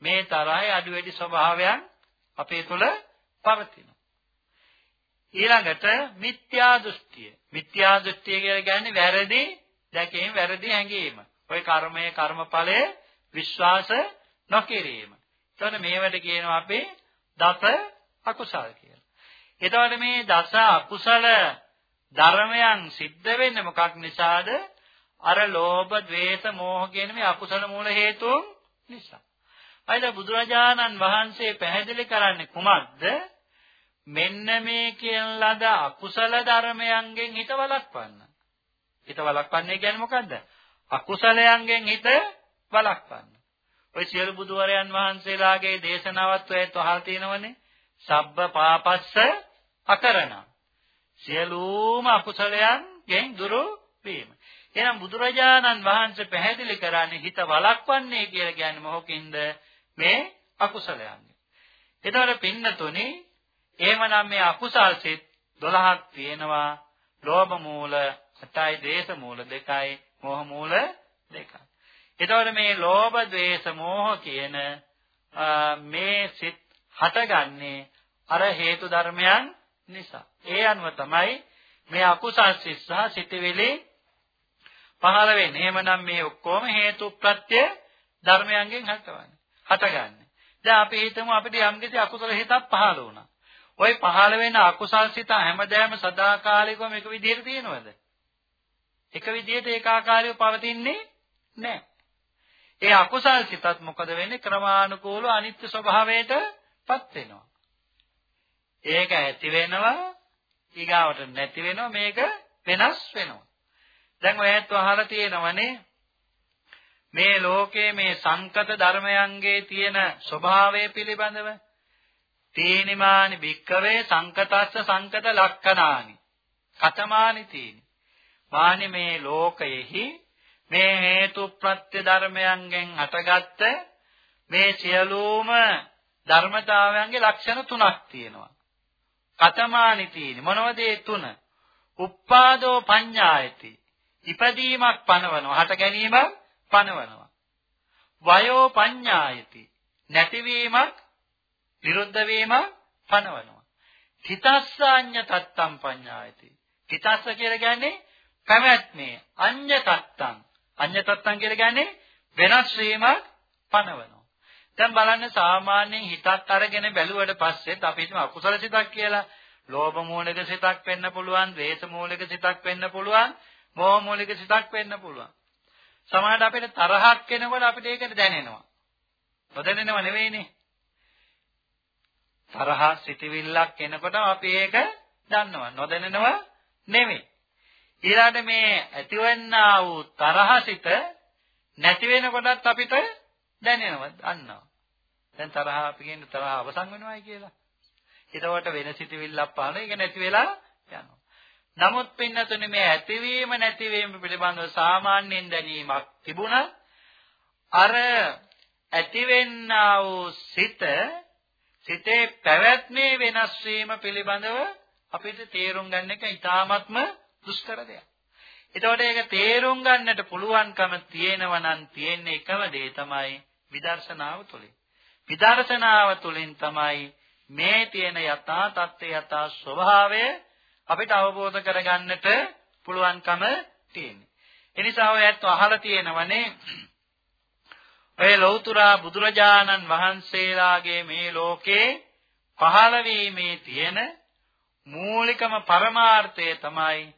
මේ තරහේ අඩු වැඩි ස්වභාවයන් අපේ තුල පවතිනවා. ඊළඟට මිත්‍යා දෘෂ්ටිය. මිත්‍යා දෘෂ්ටිය කියලා කියන්නේ වැරදි දැකීම, වැරදි හැඟීම. ওই කර්මයේ කර්මඵලයේ විශ්වාස නොකිරීම. එතකොට මේවට කියනවා අපි දස අකුසල් කියලා. එතකොට මේ දස අකුසල ධර්මයන් සිද්ධ වෙන්නේ මොකක් නිසාද? අර ලෝභ, ద్వේෂ, මෝහ කියන මේ අකුසල මූල හේතුන් නිසා. අයිද බුදුරජාණන් වහන්සේ පැහැදිලි කරන්නේ කුමක්ද? මෙන්න මේ කියන ලද අකුසල ධර්මයන්ගෙන් හිත වළක්වන්න. හිත වළක්වන්නේ කියන්නේ මොකද්ද? අකුසලයන්ගෙන් හිත වළක්වන්න. ඔය සියලු බුදුවරයන් වහන්සේලාගේ දේශනාවත් ඔයත් අහලා තියෙනවනේ. සබ්බ පාපස්ස අකරණ. සියලුම අකුසලයන්ගෙන් දුරු වීම. එහෙනම් බුදුරජාණන් වහන්සේ පැහැදිලි කරන්නේ හිත වළක්වන්නේ කියලා කියන්නේ මොකකින්ද? මේ අකුසලයන්ගෙන්. එතකොට පින්නතුනේ එහෙමනම් මේ අකුසල් සිත් 12ක් තියෙනවා. ලෝභ මූල 8යි, දේශ මූල 2යි, මෝහ මූල 2යි. එතකොට මේ ලෝභ, ද්වේෂ, මෝහ කියන මේ සිත් හටගන්නේ අර හේතු ධර්මයන් නිසා. ඒ අනුව තමයි මේ අකුසල් සිත් සහ සිතවිලි පහළ වෙන්නේ. එහෙමනම් මේ ඔක්කොම හේතු ප්‍රත්‍ය ධර්මයන්ගෙන් හටවන්නේ. හටගන්නේ. දැන් අපි හිතමු අපිට යම්කිසි අකුසල හිතක් පහළ වුණා. ওই පහළ වෙන අකුසල් සිත හැමදාම සදාකාලිකවම එක විදිහට තියෙනවද? එක විදිහට ඒකාකාරීව පවතින්නේ නැහැ. ඒ අකුසල් සිතත් මොකද වෙන්නේ? ක්‍රමානුකූලව අනිත්‍ය ස්වභාවයටපත් වෙනවා. ඒක ඇති වෙනවා ඊගාවට නැති වෙනවා මේක වෙනස් වෙනවා. දැන් ඔයත් අහලා තියෙනවනේ. මේ ලෝකයේ මේ සංකත ධර්මයන්ගේ තියෙන ස්වභාවය පිළිබඳව. තේනිමානි භික්කවේ සංකතස්ස සංකත ලක්කනානි කතමානි තීනි. මානි මේ ලෝකයෙහි මේ හේතු ප්‍රත්‍ය ධර්මයන්ගෙන් හටගත්ත මේ සියලුම ධර්මතාවයන්ගේ ලක්ෂණ තුනක් තියෙනවා. කතමානි තීනි මොනවද ඒ තුන? උප්පාදෝ පඤ්ඤායති. ඉපදීමක් පනවනවා හට ගැනීමක් පනවනවා. වයෝ පඤ්ඤායති. නැතිවීමක් විරුද්ධ වීමක් පනවනවා. හිතස්සාඤ්ඤ තත්තම් පඤ්ඤායති. හිතස්ස කියලා කියන්නේ පැවැත්මේ අඤ්ඤ තත්තම්. අඤ්ඤ තත්තම් කියලා කියන්නේ වෙනස් වීමක් පනවනවා දැන් බලන්න සාමාන්‍යයෙන් හිතක් අරගෙන බැලුවට පස්සෙත් අපි හිතමු අකුසල සිතක් කියලා ලෝභ මූලික සිතක් වෙන්න පුළුවන්, ද්වේෂ මූලික සිතක් වෙන්න පුළුවන්, මෝහ මූලික සිතක් වෙන්න පුළුවන්. සමහරවිට අපිට තරහක් එනකොට අපිට ඒක දැනෙනවා. නොදැනෙනව නෙවෙයිනේ. තරහ සිතවිල්ලක් එනකොට අපි ඒක දන්නවා. නොදැනෙනව නෙවෙයි. ඊළඟට මේ ඇතිවෙන්නා වූ තරහසිත නැති වෙනකොටත් අපිට දැනෙනවා, දන්නවා. දැන් තරහ අපි කියන්නේ තරහ අවසන් වෙනවායි කියලා. එතකොට වෙන සිතවිල්ලක් පහළ ඒක නැති වෙලා යනවා. නමුත් පින්නතුනේ මේ ඇතිවීම නැතිවීම පිළිබඳව සාමාන්‍යයෙන් දැනීමක් තිබුණා. අර ඇතිවෙන්නා වූ සිත සිතේ පැවැත්මේ වෙනස් වීම පිළිබඳව අපිට තේරුම් ගන්න එක ඉතාමත්ම දුෂ්කර දෙයක්. එතකොට ඒක තේරුම් ගන්නට පුළුවන්කම තියෙනවා නම් තියෙන එකම දේ තමයි විදර්ශනාව තුළින්. විදර්ශනාව තුළින් තමයි මේ තියෙන යථා තත්ත්වය යථා ස්වභාවය අපිට අවබෝධ කරගන්නට පුළුවන්කම තියෙන්නේ. එනිසා ඔය ඇත්ත අහලා තියෙනවනේ ඔය ලෞතුරා බුදුරජාණන් වහන්සේලාගේ මේ ලෝකේ පහළ වීමේ තියෙන මූලිකම පරමාර්ථය තමයි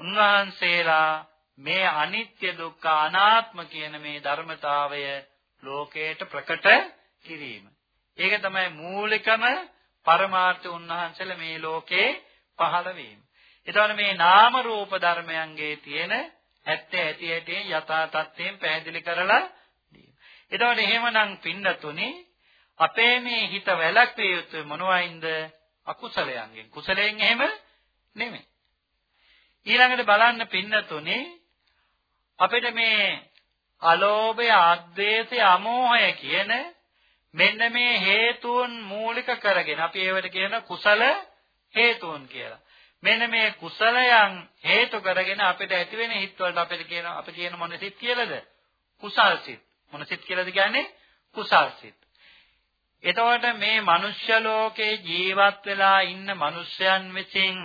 උන්වහන්සේලා මේ අනිත්‍ය දුක්ඛ අනාත්ම කියන මේ ධර්මතාවය ලෝකයට ප්‍රකට කිරීම. ඒක තමයි මූලිකම පරමාර්ථ උන්වහන්සේලා මේ ලෝකේ පහළ වීම. එතකොට මේ නාම රූප ධර්මයන්ගේ තියෙන ඇත්ත ඇති ඇති යථා තත්ත්වයෙන් පැහැදිලි කරලා දීම. එතකොට එහෙමනම් පින්නතුනි අපේ මේ හිත වැළක්විය යුතු මොනවයින්ද? අකුසලයන්ගෙන්. කුසලයෙන් එහෙම නෙමෙයි. ඊළඟට බලන්න පින්නතුනි අපිට මේ අලෝභය, ආද්වේෂය, අමෝහය කියන මෙන්න මේ හේතුන් මූලික කරගෙන අපි ඒවට කියන කුසල හේතුන් කියලා. මෙන්න මේ කුසලයන් හේතු කරගෙන අපිට ඇති වෙන හිත් වලට අපිට කියන අපි කියන මොන සිත් කියලාද? කුසල් සිත්. මොන සිත් කියලාද කියන්නේ? කුසල් සිත්. එතකොට මේ මනුෂ්‍ය ලෝකේ ජීවත් වෙලා ඉන්න මනුෂ්‍යයන් විසින්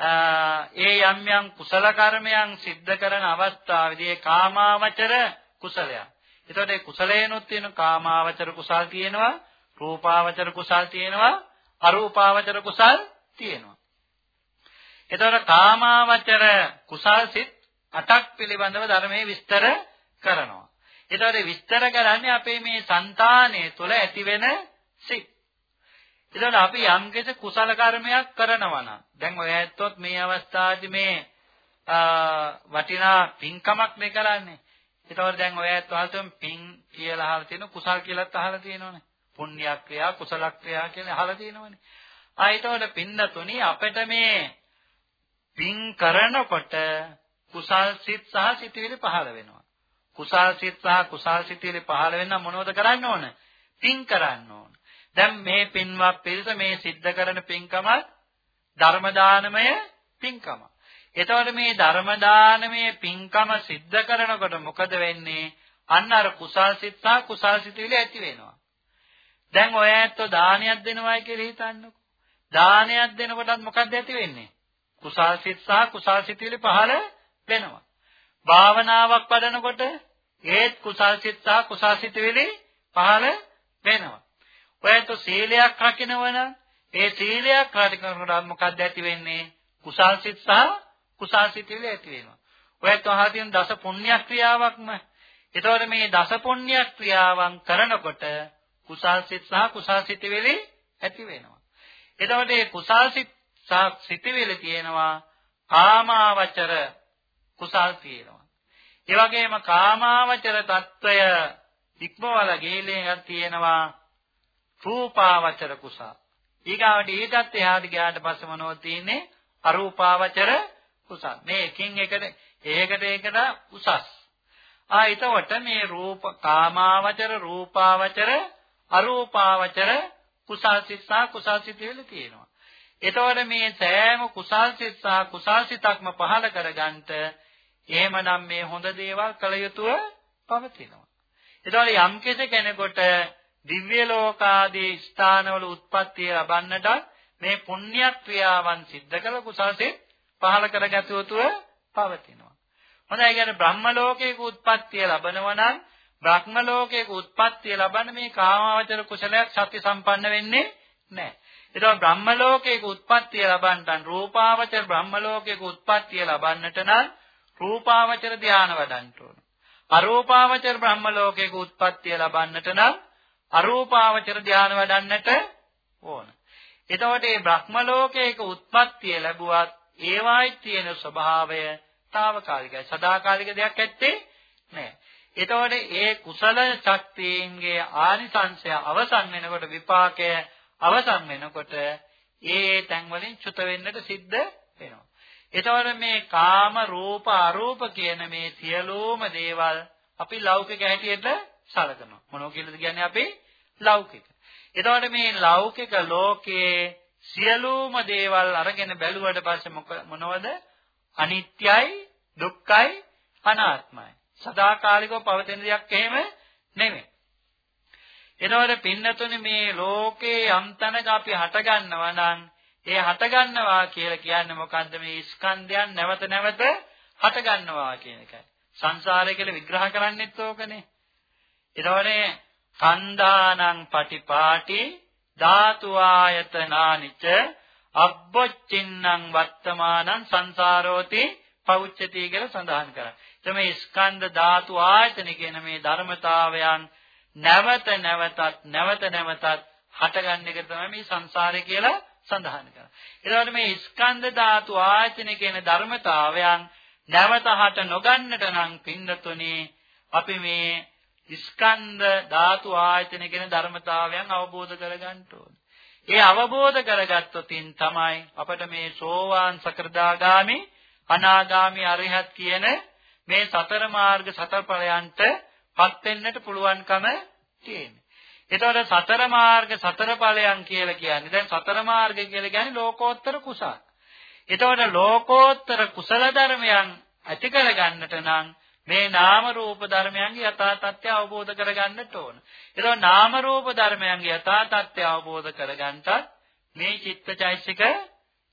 ඒ යම් යම් කුසල කර්මයන් සිද්ධ කරන අවස්ථාවේදී කාමාවචර කුසලයන් එතකොට ඒ කුසලේනොත් තියෙන කාමාවචර කුසල් තියෙනවා, රූපාවචර කුසල් තියෙනවා, අරූපාවචර කුසල් තියෙනවා. එතකොට කාමාවචර කුසල් සිත් අටක් පිළිබඳව ධර්මයේ විස්තර කරනවා. එතකොට විස්තර කරන්නේ අපේ මේ సంతානය තුළ ඇතිවෙන සිත්. එතකොට අපි යම්කිසි කුසල කර්මයක් කරනවා නම් දැන් ඔය ඇත්තොත් මේ අවස්ථාවේදී මේ වටිනා පින්කමක් නේ කරන්නේ. ඒතකොට දැන් ඔය ඇත්ත අහලා පින් කියලා අහලා තියෙන කුසල් කියලාත් අහලා තියෙනවනේ. පුණ්‍ය ක්‍රියා කුසල ක්‍රියා කියලා අහලා තියෙනවනේ. ආ ඒතකොට පින්නතුනි අපිට මේ පින් කරනකොට කුසල් සිත් සහ සිතිවිලි පහළ වෙනවා. කුසල් සිත් සහ කුසල් සිතිවිලි පහළ වෙන්න මොනවද කරන්න ඕන? පින් කරන්න ඕන. දැන් මේ පින්වත් පිරිස මේ සිද්ධ කරන පින්කමත් ධර්ම දානමය පින්කම. එතකොට මේ ධර්ම දානමේ පින්කම සිද්ධ කරනකොට මොකද වෙන්නේ? අන්න අර කුසල් සිත් සහ කුසල් සිතුවිලි ඇති වෙනවා. දැන් ඔය ඇත්තෝ දානයක් දෙනවයි කියලා හිතන්නකෝ. දානයක් දෙනකොටත් මොකක්ද ඇති වෙන්නේ? කුසල් සිත් සහ කුසල් සිතුවිලි පහළ වෙනවා. භාවනාවක් වඩනකොට ඒත් කුසල් සිත් සහ කුසල් සිතුවිලි පහළ වෙනවා. ඔයතු සීලයක් රකින්නවනම් ඒ සීලයක් රකින්නකොට මොකක්ද ඇති වෙන්නේ? කුසල් සිත් සහ කුසල් සිත් ඇති වෙනවා. ඔයතු අහතින් දස පුණ්‍ය ක්‍රියාවක්ම. ඒතකොට මේ දස පුණ්‍ය ක්‍රියාවන් කරනකොට කුසල් සිත් සහ කුසල් සිත් ඇති වෙනවා. එතකොට මේ කුසල් සිත් සහ සිතිවිලි තියෙනවා කාමාවචර කුසල් තියෙනවා. ඒ වගේම කාමාවචර తত্ত্বය ඉක්මවල ගේලෙන් තියෙනවා රූපාවචර කුසල. ඊගාවට ඊටත් එහාට ගියාට පස්සේ මොනවද තියෙන්නේ? අරූපාවචර කුසල. මේ එකින් එකට ඒකට ඒකට උසස්. ආ ඊටවට මේ රූප කාමාවචර රූපාවචර අරූපාවචර කුසල් සිතා කුසල් සිතවිල තියෙනවා. එතකොට මේ සෑම කුසල් සිතා කුසල් සිතක්ම පහල කරගන්නට එහෙමනම් මේ හොඳ දේවල් කළ යුතුව පවතිනවා. එතකොට යම් කෙනෙකුට දිව්‍ය ලෝකාදී ස්ථානවල උත්පත්තිය ලබන්නට මේ පුණ්‍ය ක්‍රියාවන් සිද්ධ කළ කුසල්සිත පහල කරගත යුතුව පවතිනවා. හොඳයි කියන්නේ බ්‍රහ්ම ලෝකයක උත්පත්තිය ලබනවා නම් බ්‍රහ්ම ලෝකයක උත්පත්තිය ලබන්න මේ කාමාවචර කුසලයක් සත්‍ය සම්පන්න වෙන්නේ නැහැ. ඒතකොට බ්‍රහ්ම ලෝකයක උත්පත්තිය ලබන්නට රූපාවචර බ්‍රහ්ම ලෝකයක උත්පත්තිය ලබන්නට නම් රූපාවචර ධානය වඩන්න ඕන. අරූපාවචර බ්‍රහ්ම ලෝකයක උත්පත්තිය ලබන්නට නම් අරූපාවචර ධානය වඩන්නට ඕන. එතකොට මේ බ්‍රහ්ම ලෝකයක උත්පත්තිය ලැබුවත් ඒවායි තියෙන ස්වභාවය తాවකාලිකයි. සදාකාලික දෙයක් ඇත්තේ නැහැ. එතකොට ඒ කුසල ශක්තියන්ගේ ආනිසංශය අවසන් වෙනකොට විපාකය අවසන් වෙනකොට ඒ තැන් වලින් චුත වෙන්නට සිද්ධ වෙනවා. එතකොට මේ කාම රූප අරූප කියන මේ සියලුම දේවල් අපි ලෞකික හැටියට සලකනවා. මොනෝ කියලාද කියන්නේ අපි ලෞකික. එතකොට මේ ලෞකික ලෝකයේ සියලුම දේවල් අරගෙන බැලුවට පස්සේ මොනවද? අනිත්‍යයි, දුක්ඛයි, අනාත්මයි. සදාකාලිකව පවතින දෙයක් එහෙම නෙමෙයි. එතකොට පින්නතුනේ මේ ලෝකේ යම් තැනක අපි හට ගන්නවා නම් ඒ හට ගන්නවා කියලා කියන්නේ මොකද්ද මේ ස්කන්ධයන් නැවත නැවත හට ගන්නවා කියන එකයි. සංසාරය කියලා විග්‍රහ කරන්නෙත් ඕකනේ. එතකොට කන්දානං පටිපාටි ධාතු ආයතනානිච අබ්බොච්චින්නම් වත්තමානං සංසාරෝති පෞච්චති කියලා සඳහන් කරා. එතකොට මේ ස්කන්ධ ධාතු ආයතන කියන මේ ධර්මතාවයන් නැවත නැවතත් නැවත නැවතත් හටගන්න එක තමයි මේ සංසාරය කියලා සඳහන් කරන්නේ. එතකොට මේ ස්කන්ධ ධාතු ආයතන කියන ධර්මතාවයන් නැවත හට නොගන්නට නම් පින්නතුනේ අපි මේ ස්කන්ධ ධාතු ආයතන කියන ධර්මතාවයන් අවබෝධ කරගන්න ඕනේ. ඒ අවබෝධ කරගත්තොතින් තමයි අපිට මේ සෝවාන් සකෘදාගාමි අනාගාමි අරිහත් කියන මේ සතර මාර්ග සතර ඵලයන්ට පත් වෙන්නට පුළුවන්කම තියෙන්නේ. එතකොට සතර මාර්ග සතර ඵලයන් කියලා කියන්නේ දැන් සතර මාර්ග කියලා කියන්නේ ලෝකෝත්තර කුසල. එතකොට ලෝකෝත්තර කුසල ධර්මයන් ඇති කරගන්නට නම් මේ නාම රූප ධර්මයන්ගේ යථා තත්ත්වය අවබෝධ කරගන්නට ඕන. එතකොට නාම රූප ධර්මයන්ගේ යථා තත්ත්වය අවබෝධ කරගන්නට මේ චිත්තචෛසික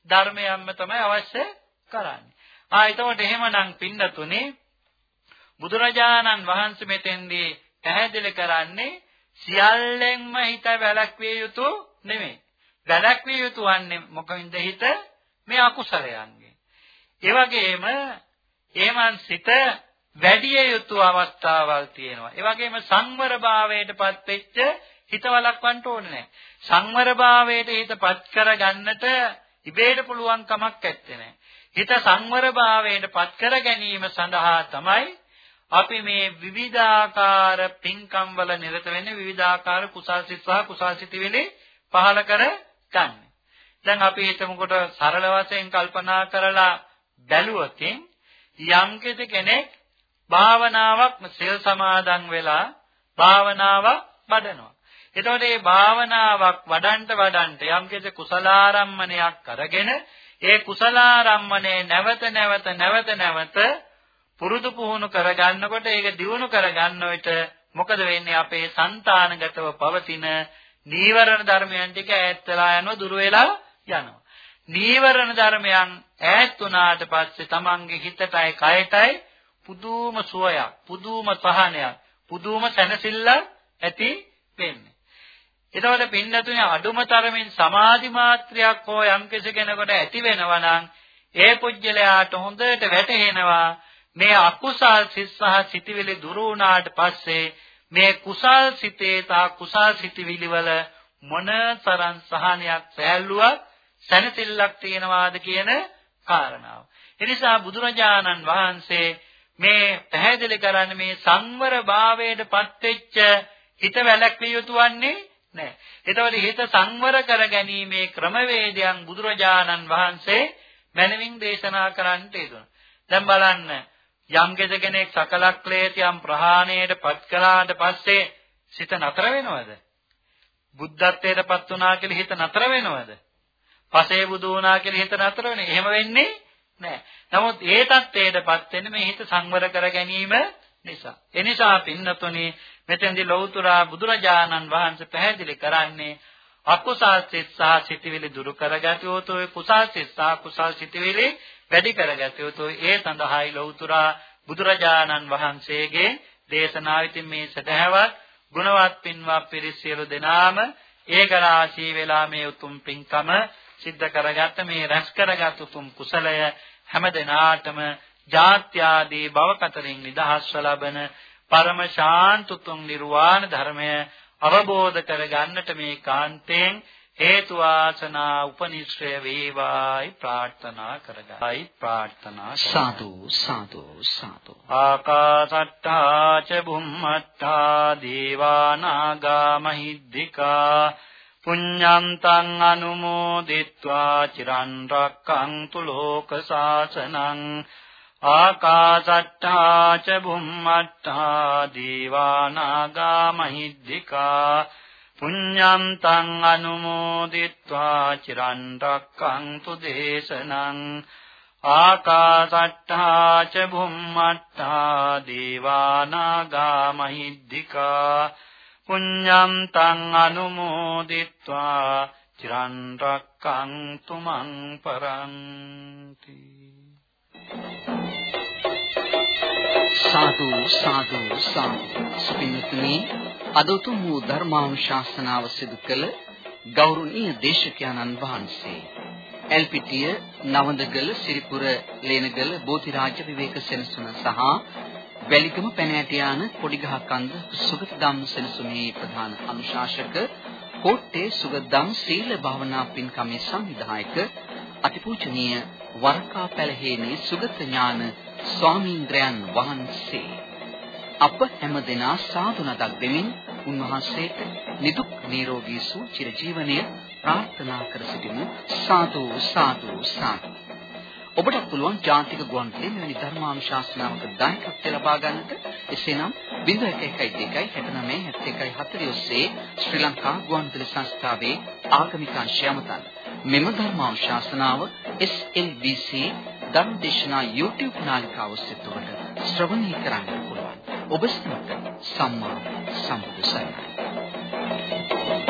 ධර්මයන්ම තමයි අවශ්‍ය කරන්නේ. ආ එතකොට එහෙමනම් පින්නතුනේ බුදුරජාණන් වහන්සේ මෙතෙන්දී පැහැදිලි කරන්නේ සියල්ලෙන්ම හිත වැළැක්විය යුතු නෙමෙයි. වැළැක්විය යුතු වන්නේ මොකමින්ද හිත මේ අකුසලයන්ගෙන්. ඒ වගේම එහෙමන් සිත වැඩි යුතු අවස්ථාවල් තියෙනවා. ඒ වගේම සංවර භාවයටපත් වෙච්ච හිත වළක්වන්න ඕනේ නැහැ. සංවර භාවයට හිතපත් කරගන්නට ඉබේට පුළුවන් කමක් නැත්තේ. හිත සංවර භාවයට පත් කර ගැනීම සඳහා තමයි අපි මේ විවිධාකාර පින්කම් වල නිරත වෙන්නේ විවිධාකාර කුසල් සිත් සහ කුසල් සිතිවිලි පහල කර ගන්න. දැන් අපි හිතමුකොට සරල වශයෙන් කල්පනා කරලා බැලුවොත් යම් කෙනෙක් භාවනාවක් සිල් සමාදන් වෙලා භාවනාවක් වඩනවා. එතකොට මේ භාවනාවක් වඩන්ට වඩන්ට යම්කිසි කුසලාරම්මණයක් අරගෙන ඒ කුසලාරම්මණය නැවත නැවත නැවත නැවත පුරුදු පුහුණු කරගන්නකොට ඒක දියුණු කරගන්න විට මොකද වෙන්නේ අපේ సంతානගතව පවතින නීවරණ ධර්මයන් ටික ඈත් වෙලා යනවා දුර වෙලා යනවා. නීවරණ ධර්මයන් ඈත් වුණාට පස්සේ තමන්ගේ හිතටයි කයටයි පුදුම සුවයක්, පුදුම සහනයක්, පුදුම සැනසෙල්ලක් ඇති වෙන්නේ. එතකොට පින්නතුනේ අඩුම තරමින් සමාධි මාත්‍රයක් හෝ යම් කෙනෙකුට ඇති වෙනවා නම් ඒ පුජ්‍යලයාට හොඳට වැටහෙනවා මේ අකුසල් සිත් සහ සිටිවිලි දුරු වුණාට පස්සේ මේ කුසල් සිතේ තා කුසල් සිටිවිලි වල මොනතරම් සහනයක් සෑල්ලුවක් සැනසෙල්ලක් තියෙනවාද කියන කාරණාව. එනිසා බුදුරජාණන් වහන්සේ මේ පැහැදිලි කරන්නේ මේ සංවර භාවයටපත් වෙච්ච හිත වැළැක්විය යුතු වන්නේ නැහැ. ඒතකොට හිත සංවර කර ගැනීමේ ක්‍රමවේදයන් බුදුරජාණන් වහන්සේ මනමින් දේශනා කරන්නට යෙදුණා. දැන් බලන්න යම් කෙනෙක් සකල ක්ලේශයන් ප්‍රහාණයටපත් කළාට පස්සේ සිත නතර වෙනවද? බුද්ධත්වයටපත් වුණා කියලා හිත නතර වෙනවද? පසේ බුදු වුණා කියලා හිත නතර වෙන්නේ. එහෙම වෙන්නේ නැහැ. නමුත් ඒ தත්ත්වයටපත් වෙන්නේ මේ හිත සංවර කර ගැනීම නිසා. ඒ නිසා පින්නතුනි මෙතෙන්දී ලෞතුරා බුදුරජාණන් වහන්සේ පැහැදිලි කරන්නේ අකුසල් සිත් සහ සිතවිලි දුරු කරගත යුතුයි කුසල් සිත් සහ කුසල් සිතවිලි වැඩි කරගත යුතුයි ඒ සඳහායි ලෞතුරා බුදුරජාණන් වහන්සේගේ දේශනාව ඉතින් මේ සදහවත් ගුණවත් පින්වත් පිරිස් සියලු දෙනාම ඒකරාශී වෙලා මේ උතුම් පින්කම සිද්ධ කරගත්ත මේ රැස් කරගත් උතුම් කුසලය හැම දිනාටම ජාත්‍ය ආදී භව කතරින් නිදහස්ව ලබන පරම ශාන්ත උතුම් නිර්වාණ ධර්මය අවබෝධ කරගන්නට මේ කාන්තෙන් හේතු වාසනා උපනිශ්‍රය වේවායි ප්‍රාර්ථනා කරගයි ප්‍රාර්ථනා සාදු සාදු සාදු. ආකාසට්ටා ච බුම්මට්ටා දීවානාගා මහිද්దికා පුඤ්ඤන්තං අනුමෝදිत्वा චිරන් රක්ඛන්තු ලෝක සාසනං ආකාශට්ටා ච බුම්මට්ටා දීවානාගා මහිද්దికා පුඤ්ඤන්තං අනුමෝදිत्वा චිරන් රක්ඛන්තු දේශනං ආකාශට්ටා ච බුම්මට්ටා දීවානාගා මහිද්దికා පුඤ්ඤන්තං අනුමෝදිත්වා චිරන් රක්ඛන්තු මං පරන්ති සාදු සාදු සාදු සුපින්නතුනි අද උතුම් වූ ධර්මානුශාසනාව සිදු කළ ගෞරවනීය දේශකයන්න් වහන්සේ එල්පිටිය නවදගල සිරිපුර ලේනගල බෝධිරාජ විවේක සෙනසුන සහ වැලිගම පැනෑටියාන පොඩිගහ කන්ද සුගත ධම්ම සෙනසුනේ ප්‍රධාන අනුශාසක කෝට්ටේ සුගත ධම් සීල භාවනා පින්කමේ සංවිධායක අතිපූජනීය වරකා පැලහේනේ සුගත ඥාන ස්වාමීන්ද්‍රයන් වහන්සේ. අප හැමදෙනා සාදු නදක් දෙමින් උන්වහන්සේට නිදුක් නිරෝගී සුව චිර ජීවනය ප්‍රාර්ථනා කර සිටිමු. සාදු සාදු සාදු. ඔබට පුළුවන් ජාතික ගුවන්විදුලියේ මෙවැනි ධර්මානුශාසනාවක දායකත්වය ලබා ගන්නට එසේනම් 0112 69 71 40 ඔස්සේ ශ්‍රී ලංකා ගුවන්විදුලි සංස්ථාවේ ආගමික අංශය මතන මෙම ධර්මානුශාසනාව SLBC ධර්මදේශනා YouTube නාලිකාව ඔස්සේ ඔබට ශ්‍රවණය කරන්න පුළුවන්. ඔබ සමග සම්මා සම්බුදු සරණයි.